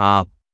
아,